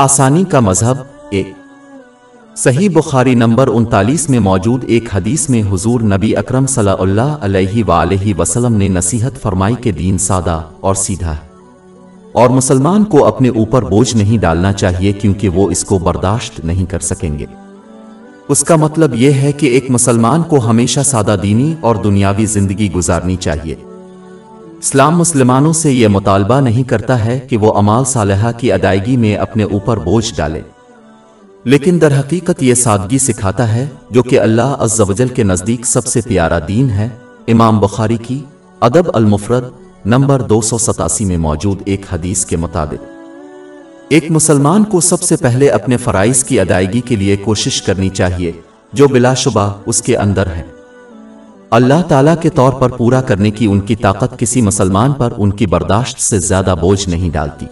آسانی کا مذہب، ایک۔ صحیح بخاری نمبر انتالیس میں موجود ایک حدیث میں حضور نبی اکرم صلی اللہ علیہ وآلہ وسلم نے نصیحت فرمائی کہ دین سادہ اور سیدھا ہے۔ اور مسلمان کو اپنے اوپر بوجھ نہیں ڈالنا چاہیے کیونکہ وہ اس کو برداشت نہیں کر سکیں گے۔ اس کا مطلب یہ ہے کہ ایک مسلمان کو ہمیشہ سادہ دینی اور دنیاوی زندگی گزارنی چاہیے۔ اسلام مسلمانوں سے یہ مطالبہ نہیں کرتا ہے کہ وہ امال صالحہ کی ادائیگی میں اپنے اوپر بوجھ ڈالے۔ لیکن در حقیقت یہ سادگی سکھاتا ہے جو کہ اللہ عز و جل کے نزدیک سب سے پیارا دین ہے۔ امام بخاری کی ادب المفرد نمبر دو سو ستاسی میں موجود ایک حدیث کے مطابق۔ ایک مسلمان کو سب سے پہلے اپنے فرائض کی ادائیگی کے لیے کوشش کرنی چاہیے جو بلا شبہ اس کے اندر ہے۔ اللہ تعالیٰ کے طور پر پورا کرنے کی ان کی طاقت کسی مسلمان پر ان کی برداشت سے زیادہ بوجھ نہیں ڈالتی۔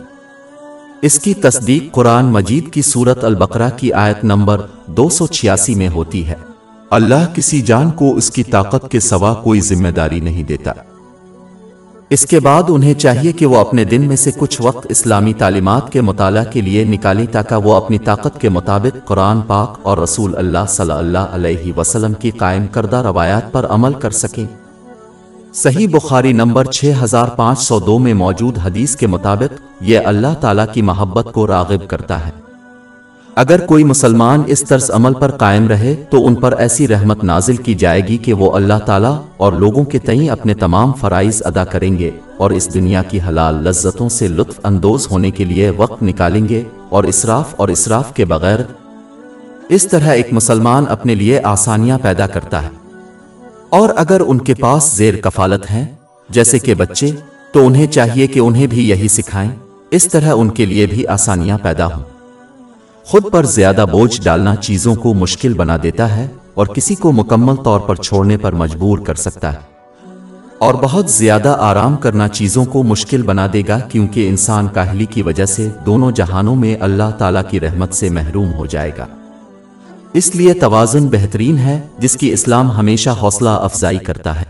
اس کی تصدیق قرآن مجید کی صورت البقرہ کی آیت نمبر دو سو چھیاسی میں ہوتی ہے۔ اللہ کسی جان کو اس کی طاقت کے سوا کوئی ذمہ داری نہیں دیتا۔ اس کے بعد انہیں چاہیے کہ وہ اپنے دن میں سے کچھ وقت اسلامی تعلیمات کے مطالعہ کے لیے نکالیں تاکہ وہ اپنی طاقت کے مطابق قرآن پاک اور رسول اللہ صلی اللہ علیہ وسلم کی قائم کردہ روایات پر عمل کر سکیں۔ صحیح بخاری نمبر 6502 میں موجود حدیث کے مطابق یہ اللہ تعالیٰ کی محبت کو راغب کرتا ہے۔ اگر کوئی مسلمان اس طرز عمل پر قائم رہے، تو ان پر ایسی رحمت نازل کی جائے گی کہ وہ اللہ تعالیٰ اور لوگوں کے تئیں اپنے تمام فرائض ادا کریں گے اور اس دنیا کی حلال لذتوں سے لطف اندوز ہونے کے لیے وقت نکالیں گے اور اسراف اور اسراف کے بغیر اس طرح ایک مسلمان اپنے لیے آسانیاں پیدا کرتا ہے۔ اور اگر ان کے پاس زیر کفالت ہیں، جیسے کہ بچے، تو انہیں چاہیے کہ انہیں بھی یہی سکھائیں۔ اس طرح ان کے لیے بھی آسانیاں پیدا ہوں۔ خود پر زیادہ بوجھ ڈالنا چیزوں کو مشکل بنا دیتا ہے اور کسی کو مکمل طور پر چھوڑنے پر مجبور کر سکتا ہے۔ اور بہت زیادہ آرام کرنا چیزوں کو مشکل بنا دے گا کیونکہ انسان کاہلی کی وجہ سے دونوں جہانوں میں اللہ تعالیٰ کی رحمت سے محروم ہو جائے گا۔ اس لیے توازن بہترین ہے جس کی اسلام ہمیشہ حوصلہ افزائی کرتا ہے۔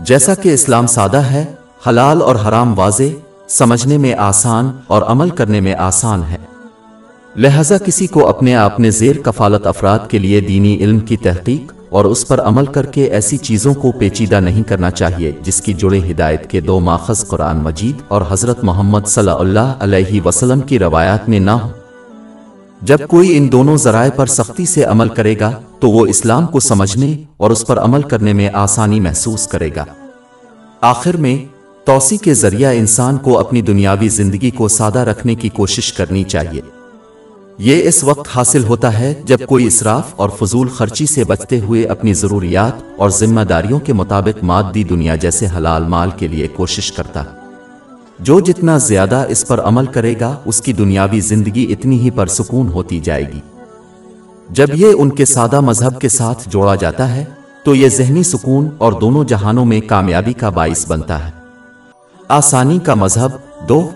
جیسا کہ اسلام سادہ ہے، حلال اور حرام واضح، سمجھنے میں آسان اور عمل کرنے میں آسان ہے۔ لہذا کسی کو اپنے اپنے زیر کفالت افراد کے لیے دینی علم کی تحقیق اور اس پر عمل کر کے ایسی چیزوں کو پیچیدہ نہیں کرنا چاہیے، جس کی جڑے ہدایت کے دو ماخذ قرآن مجید اور حضرت محمد صلی اللہ علیہ وسلم کی روایات میں نہ ہو جب کوئی ان دونوں ذرائع پر سختی سے عمل کرے گا، تو وہ اسلام کو سمجھنے اور اس پر عمل کرنے میں آسانی محسوس کرے گا۔ آخر میں، توسیع کے ذریعہ انسان کو اپنی دنیاوی زندگی کو سادہ رکھنے کی کوشش کرنی چاہیے۔ یہ اس وقت حاصل ہوتا ہے جب کوئی اسراف اور فضول خرچی سے بچتے ہوئے اپنی ضروریات اور ذمہ داریوں کے مطابق مادی دنیا جیسے حلال مال کے لیے کوشش کرتا جو جتنا زیادہ اس پر عمل کرے گا، اس کی دنیاوی زندگی اتنی ہی پرسکون ہوتی جائے گی۔ جب یہ ان کے سادہ مذہب کے ساتھ جوڑا جاتا ہے، تو یہ ذہنی سکون اور دونوں جہانوں میں کامیابی کا باعث بنتا ہے۔ آسانی کا مذہب دو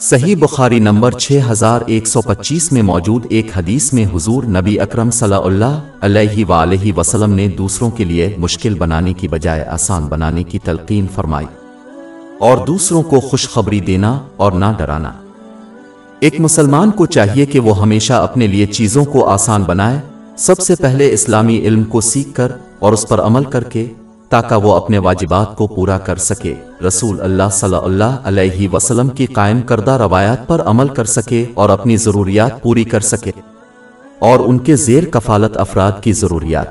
صحیح بخاری نمبر 6125 میں موجود ایک حدیث میں حضور نبی اکرم صلی اللہ علیہ وآلہ وسلم نے دوسروں کے لیے مشکل بنانے کی بجائے آسان بنانے کی تلقین فرمائی اور دوسروں کو خوشخبری دینا اور نہ ڈرانا۔ ایک مسلمان کو چاہیے کہ وہ ہمیشہ اپنے لیے چیزوں کو آسان بنائے، سب سے پہلے اسلامی علم کو سیکھ کر اور اس پر عمل کر کے تاکہ وہ اپنے واجبات کو پورا کر سکے۔ رسول اللہ صلی اللہ علیہ وسلم کی قائم کردہ روایات پر عمل کر سکے اور اپنی ضروریات پوری کر سکے اور ان کے زیر کفالت افراد کی ضروریات۔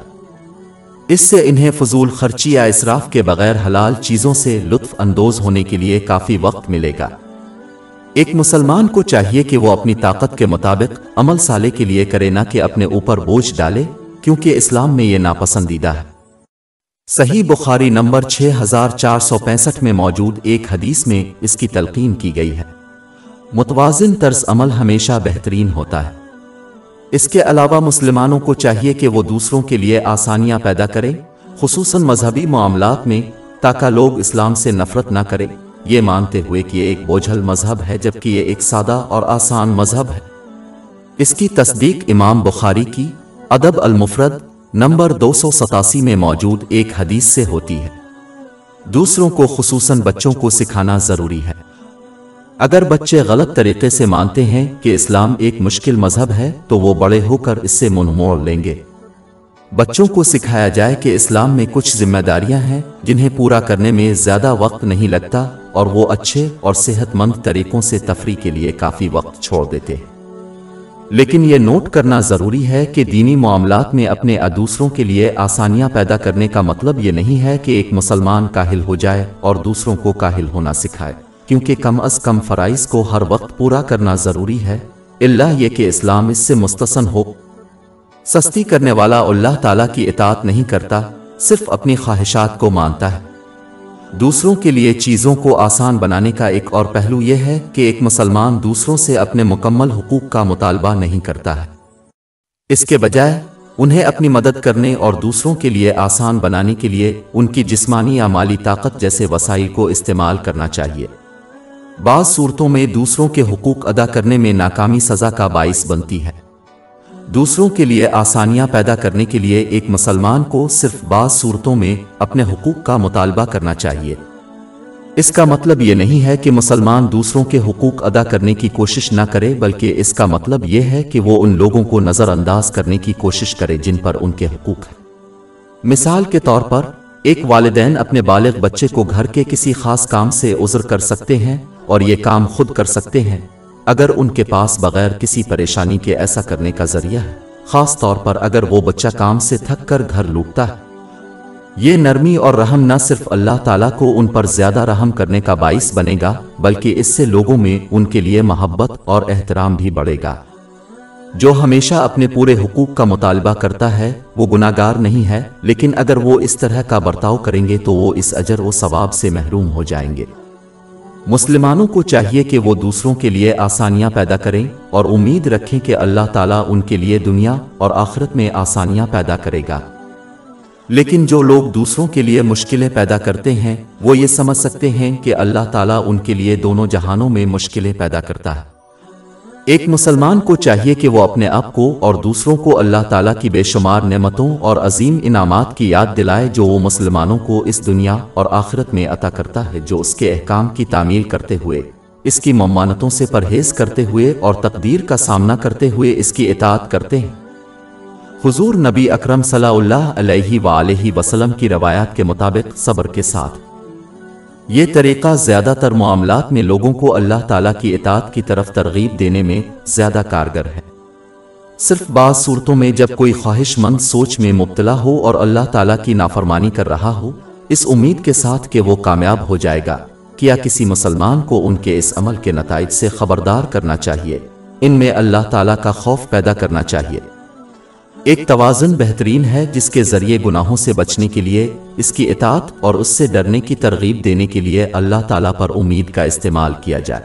اس سے انہیں فضول خرچی یا اسراف کے بغیر حلال چیزوں سے لطف اندوز ہونے کے لیے کافی وقت ملے گا۔ ایک مسلمان کو چاہیے کہ وہ اپنی طاقت کے مطابق عمل سالے کے لیے کرے، نہ کہ اپنے اوپر بوجھ ڈالے، کیونکہ اسلام میں یہ ناپسندیدہ ہے۔ صحیح بخاری نمبر 6465 میں موجود ایک حدیث میں اس کی تلقین کی گئی ہے۔ متوازن طرز عمل ہمیشہ بہترین ہوتا ہے۔ اس کے علاوہ مسلمانوں کو چاہیے کہ وہ دوسروں کے لیے آسانیاں پیدا کریں، خصوصاً مذہبی معاملات میں، تاکہ لوگ اسلام سے نفرت نہ کریں۔ یہ مانتے ہوئے کہ یہ ایک بوجھل مذہب ہے، جبکہ یہ ایک سادہ اور آسان مذہب ہے۔ اس کی تصدیق امام بخاری کی، ادب المفرد نمبر دو سو ستاسی میں موجود ایک حدیث سے ہوتی ہے۔ دوسروں کو خصوصاً بچوں کو سکھانا ضروری ہے۔ اگر بچے غلط طریقے سے مانتے ہیں کہ اسلام ایک مشکل مذہب ہے، تو وہ بڑے ہو کر اس سے منہ موڑ لیں گے۔ بچوں کو سکھایا جائے کہ اسلام میں کچھ ذمہ داریاں ہیں، جنہیں پورا کرنے میں زیادہ وقت نہیں لگتا اور وہ اچھے اور صحت مند طریقوں سے تفریح کے لیے کافی وقت چھوڑ دیتے ہیں۔ لیکن یہ نوٹ کرنا ضروری ہے کہ دینی معاملات میں اپنے دوسروں کے لیے آسانیاں پیدا کرنے کا مطلب یہ نہیں ہے کہ ایک مسلمان کاہل ہو جائے اور دوسروں کو کاہل ہونا سکھائے، کیونکہ کم از کم فرائض کو ہر وقت پورا کرنا ضروری ہے۔ اللہ یہ کہ اسلام اس سے مستثن ہو۔ سستی کرنے والا اللہ تعالیٰ کی اطاعت نہیں کرتا، صرف اپنی خواہشات کو مانتا ہے۔ دوسروں کے لیے چیزوں کو آسان بنانے کا ایک اور پہلو یہ ہے کہ ایک مسلمان دوسروں سے اپنے مکمل حقوق کا مطالبہ نہیں کرتا ہے۔ اس کے بجائے، انہیں اپنی مدد کرنے اور دوسروں کے لیے آسان بنانے کے لیے ان کی جسمانی یا مالی طاقت جیسے وسائل کو استعمال کرنا چاہیے۔ بعض صورتوں میں دوسروں کے حقوق ادا کرنے میں ناکامی سزا کا باعث بنتی ہے۔ دوسروں کے لیے آسانیاں پیدا کرنے کے لیے ایک مسلمان کو صرف بعض صورتوں میں اپنے حقوق کا مطالبہ کرنا چاہیے۔ اس کا مطلب یہ نہیں ہے کہ مسلمان دوسروں کے حقوق ادا کرنے کی کوشش نہ کرے، بلکہ اس کا مطلب یہ ہے کہ وہ ان لوگوں کو نظر انداز کرنے کی کوشش کرے جن پر ان کے حقوق ہیں۔ مثال کے طور پر، ایک والدین اپنے بالغ بچے کو گھر کے کسی خاص کام سے عذر کر سکتے ہیں اور یہ کام خود کر سکتے ہیں۔ اگر ان کے پاس بغیر کسی پریشانی کے ایسا کرنے کا ذریعہ ہے، خاص طور پر اگر وہ بچہ کام سے تھک کر گھر لوٹتا ہے۔ یہ نرمی اور رحم نہ صرف اللہ تعالیٰ کو ان پر زیادہ رحم کرنے کا باعث بنے گا، بلکہ اس سے لوگوں میں ان کے لیے محبت اور احترام بھی بڑھے گا۔ جو ہمیشہ اپنے پورے حقوق کا مطالبہ کرتا ہے، وہ گناگار نہیں ہے، لیکن اگر وہ اس طرح کا برتاؤ کریں گے تو وہ اس اجر و ثواب سے محروم ہو جائیں گے۔ مسلمانوں کو چاہیے کہ وہ دوسروں کے لیے آسانیاں پیدا کریں اور امید رکھیں کہ اللہ تعالیٰ ان کے لیے دنیا اور آخرت میں آسانیاں پیدا کرے گا۔ لیکن جو لوگ دوسروں کے لیے مشکلیں پیدا کرتے ہیں، وہ یہ سمجھ سکتے ہیں کہ اللہ تعالیٰ ان کے لیے دونوں جہانوں میں مشکلیں پیدا کرتا ہے۔ ایک مسلمان کو چاہیے کہ وہ اپنے آپ کو اور دوسروں کو اللہ تعالیٰ کی بے شمار نعمتوں اور عظیم انعامات کی یاد دلائے جو وہ مسلمانوں کو اس دنیا اور آخرت میں عطا کرتا ہے، جو اس کے احکام کی تعمیل کرتے ہوئے، اس کی ممانتوں سے پرہیز کرتے ہوئے اور تقدیر کا سامنا کرتے ہوئے اس کی اطاعت کرتے ہیں۔ حضور نبی اکرم صلی اللہ علیہ وآلہ وسلم کی روایات کے مطابق صبر کے ساتھ۔ یہ طریقہ زیادہ تر معاملات میں لوگوں کو اللہ تعالیٰ کی اطاعت کی طرف ترغیب دینے میں زیادہ کارگر ہے۔ صرف بعض صورتوں میں جب کوئی خواہش مند سوچ میں مبتلا ہو اور اللہ تعالیٰ کی نافرمانی کر رہا ہو، اس امید کے ساتھ کہ وہ کامیاب ہو جائے گا کیا کسی مسلمان کو ان کے اس عمل کے نتائج سے خبردار کرنا چاہیے۔ ان میں اللہ تعالیٰ کا خوف پیدا کرنا چاہیے۔ ایک توازن بہترین ہے جس کے ذریعے گناہوں سے بچنے کے لیے، اس کی اطاعت اور اس سے ڈرنے کی ترغیب دینے کے لیے اللہ تعالیٰ پر امید کا استعمال کیا جائے۔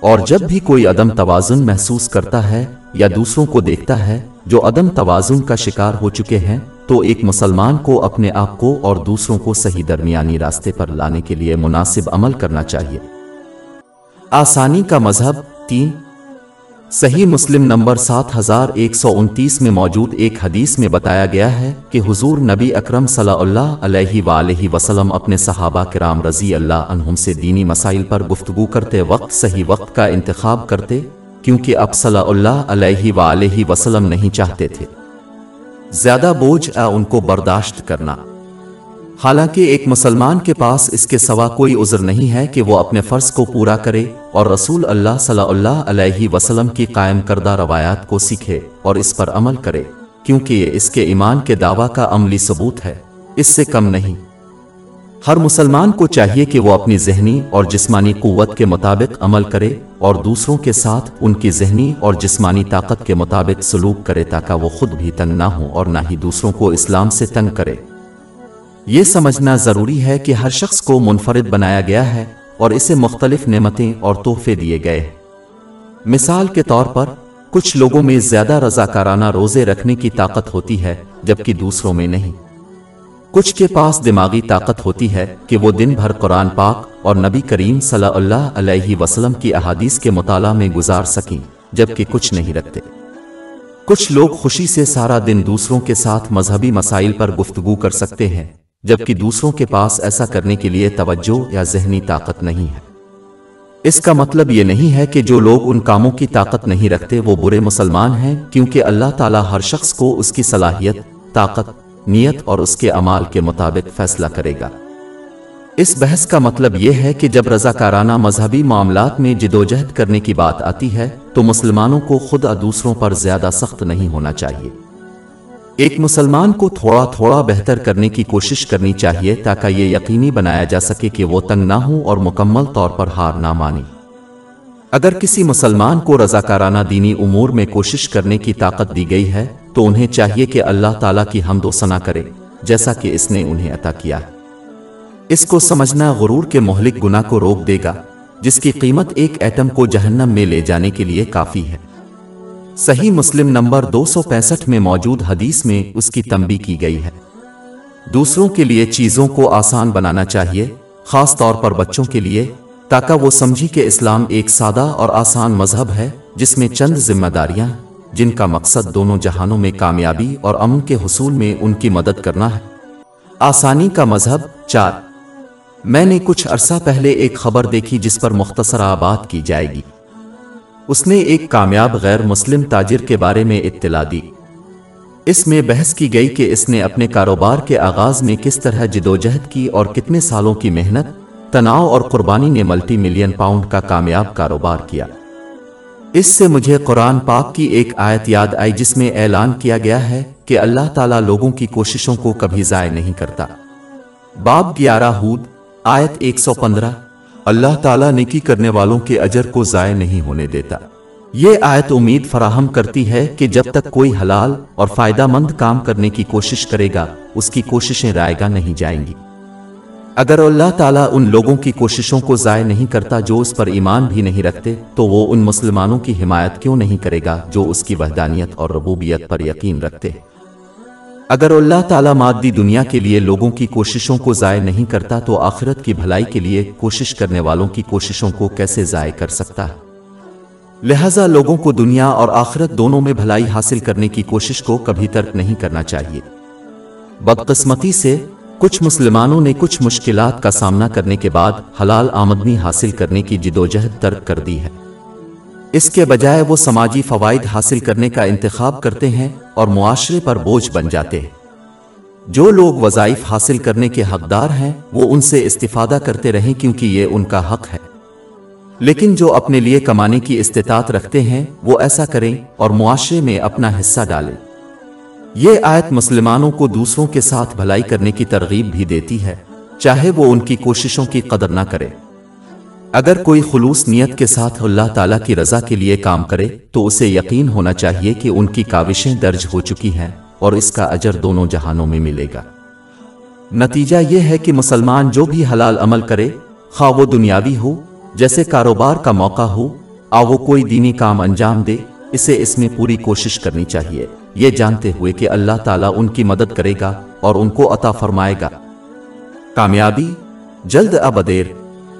اور جب بھی کوئی عدم توازن محسوس کرتا ہے یا دوسروں کو دیکھتا ہے جو عدم توازن کا شکار ہو چکے ہیں، تو ایک مسلمان کو اپنے آپ کو اور دوسروں کو صحیح درمیانی راستے پر لانے کے لیے مناسب عمل کرنا چاہیے۔ آسانی کا مذہب تین صحیح مسلم نمبر سات ہزار ایک سو انتیس میں موجود ایک حدیث میں بتایا گیا ہے کہ حضور نبی اکرم صلی اللہ علیہ وآلہ وسلم اپنے صحابہ کرام رضی اللہ عنہم سے دینی مسائل پر گفتگو کرتے وقت صحیح وقت کا انتخاب کرتے کیونکہ اب صلی اللہ علیہ وآلہ وسلم نہیں چاہتے تھے۔ زیادہ بوجھ ان کو برداشت کرنا۔ حالانکہ ایک مسلمان کے پاس اس کے سوا کوئی عذر نہیں ہے کہ وہ اپنے فرض کو پورا کرے اور رسول اللہ صلی اللہ علیہ وسلم کی قائم کردہ روایات کو سیکھے اور اس پر عمل کرے، کیونکہ یہ اس کے ایمان کے دعویٰ کا عملی ثبوت ہے۔ اس سے کم نہیں۔ ہر مسلمان کو چاہیے کہ وہ اپنی ذہنی اور جسمانی قوت کے مطابق عمل کرے اور دوسروں کے ساتھ ان کی ذہنی اور جسمانی طاقت کے مطابق سلوک کرے تاکہ وہ خود بھی تنگ نہ ہو اور نہ ہی دوسروں کو اسلام سے تنگ کرے۔ یہ سمجھنا ضروری ہے کہ ہر شخص کو منفرد بنایا گیا ہے اور اسے مختلف نعمتیں اور تحفے دیے گئے۔ مثال کے طور پر، کچھ لوگوں میں زیادہ رضاکارانہ روزے رکھنے کی طاقت ہوتی ہے، جبکہ دوسروں میں نہیں۔ کچھ کے پاس دماغی طاقت ہوتی ہے کہ وہ دن بھر قرآن پاک اور نبی کریم صلی اللہ علیہ وسلم کی احادیث کے مطالعہ میں گزار سکیں، جبکہ کچھ نہیں رکھتے۔ کچھ لوگ خوشی سے سارا دن دوسروں کے ساتھ مذہبی مسائل پر گفتگو کر سکتے ہیں۔ جبکہ دوسروں کے پاس ایسا کرنے کے لیے توجہ یا ذہنی طاقت نہیں ہے۔ اس کا مطلب یہ نہیں ہے کہ جو لوگ ان کاموں کی طاقت نہیں رکھتے وہ برے مسلمان ہیں کیونکہ اللہ تعالیٰ ہر شخص کو اس کی صلاحیت طاقت نیت اور اس کے عمال کے مطابق فیصلہ کرے گا۔ اس بحث کا مطلب یہ ہے کہ جب رضاکارانہ مذہبی معاملات میں جدوجہد کرنے کی بات آتی ہے تو مسلمانوں کو خود دوسروں پر زیادہ سخت نہیں ہونا چاہیے۔ ایک مسلمان کو تھوڑا تھوڑا بہتر کرنے کی کوشش کرنی چاہیے تاکہ یہ یقینی بنایا جا سکے کہ وہ تنگ نہ ہوں اور مکمل طور پر ہار نہ مانی اگر کسی مسلمان کو رضاکارانہ دینی امور میں کوشش کرنے کی طاقت دی گئی ہے، تو انہیں چاہیے کہ اللہ تعالیٰ کی حمد و ثنا کرے، جیسا کہ اس نے انہیں عطا کیا۔ ہے اس کو سمجھنا غرور کے مہلک گناہ کو روک دے گا، جس کی قیمت ایک ایٹم کو جہنم میں لے جانے کے لیے کافی ہے۔ صحیح مسلم نمبر دو سو پینسٹھ میں موجود حدیث میں اس کی تنبی کی گئی ہے۔ دوسروں کے لیے چیزوں کو آسان بنانا چاہیے، خاص طور پر بچوں کے لیے، تاکہ وہ سمجھی کہ اسلام ایک سادہ اور آسان مذہب ہے، جس میں چند ذمہ داریاں، جن کا مقصد دونوں جہانوں میں کامیابی اور امن کے حصول میں ان کی مدد کرنا ہے۔ آسانی کا مذہب چار۔ میں نے کچھ عرصہ پہلے ایک خبر دیکھی جس پر مختصر آباد کی جائے گی۔ اس نے ایک کامیاب غیر مسلم تاجر کے بارے میں اطلاع دی۔ اس میں بحث کی گئی کہ اس نے اپنے کاروبار کے آغاز میں کس طرح جدوجہد کی اور کتنے سالوں کی محنت، تناؤ اور قربانی نے ملٹی ملین پاؤنڈ کا کامیاب کاروبار کیا۔ اس سے مجھے قرآن پاک کی ایک آیت یاد آئی جس میں اعلان کیا گیا ہے کہ اللہ تعالیٰ لوگوں کی کوششوں کو کبھی ضائع نہیں کرتا۔ باب گیارہ ہود، آیت ایک سو پندرہ۔ اللہ تعالیٰ نیکی کرنے والوں کے اجر کو ضائع نہیں ہونے دیتا۔ یہ آیت امید فراہم کرتی ہے کہ جب تک کوئی حلال اور فائدہ مند کام کرنے کی کوشش کرے گا، اس کی کوششیں رائے گا نہیں جائیں گی۔ اگر اللہ تعالیٰ ان لوگوں کی کوششوں کو ضائع نہیں کرتا جو اس پر ایمان بھی نہیں رکھتے، تو وہ ان مسلمانوں کی حمایت کیوں نہیں کرے گا جو اس کی وحدانیت اور ربوبیت پر یقین رکھتے ہیں؟ اگر اللہ تعالیٰ مادی دنیا کے لیے لوگوں کی کوششوں کو ضائع نہیں کرتا تو آخرت کی بھلائی کے لیے کوشش کرنے والوں کی کوششوں کو کیسے ضائع کر سکتا؟ ہے لہذا لوگوں کو دنیا اور آخرت دونوں میں بھلائی حاصل کرنے کی کوشش کو کبھی ترک نہیں کرنا چاہیے۔ بدقسمتی سے کچھ مسلمانوں نے کچھ مشکلات کا سامنا کرنے کے بعد حلال آمدنی حاصل کرنے کی جدوجہد ترک کر دی ہے۔ اس کے بجائے وہ سماجی فوائد حاصل کرنے کا انتخاب کرتے ہیں اور معاشرے پر بوجھ بن جاتے ہیں۔ جو لوگ وظائف حاصل کرنے کے حقدار ہیں، وہ ان سے استفادہ کرتے رہیں کیونکہ یہ ان کا حق ہے۔ لیکن جو اپنے لیے کمانے کی استطاعت رکھتے ہیں، وہ ایسا کریں اور معاشرے میں اپنا حصہ ڈالیں۔ یہ آیت مسلمانوں کو دوسروں کے ساتھ بھلائی کرنے کی ترغیب بھی دیتی ہے، چاہے وہ ان کی کوششوں کی قدر نہ کرے۔ اگر کوئی خلوص نیت کے ساتھ اللہ تعالیٰ کی رضا کے لیے کام کرے، تو اسے یقین ہونا چاہیے کہ ان کی کاوشیں درج ہو چکی ہیں اور اس کا اجر دونوں جہانوں میں ملے گا۔ نتیجہ یہ ہے کہ مسلمان جو بھی حلال عمل کرے، خواہ وہ دنیاوی ہو، جیسے کاروبار کا موقع ہو، آ وہ کوئی دینی کام انجام دے، اسے اس میں پوری کوشش کرنی چاہیے۔ یہ جانتے ہوئے کہ اللہ تعالیٰ ان کی مدد کرے گا اور ان کو عطا فرمائے گا۔ کامیابی، جلد ابدیر۔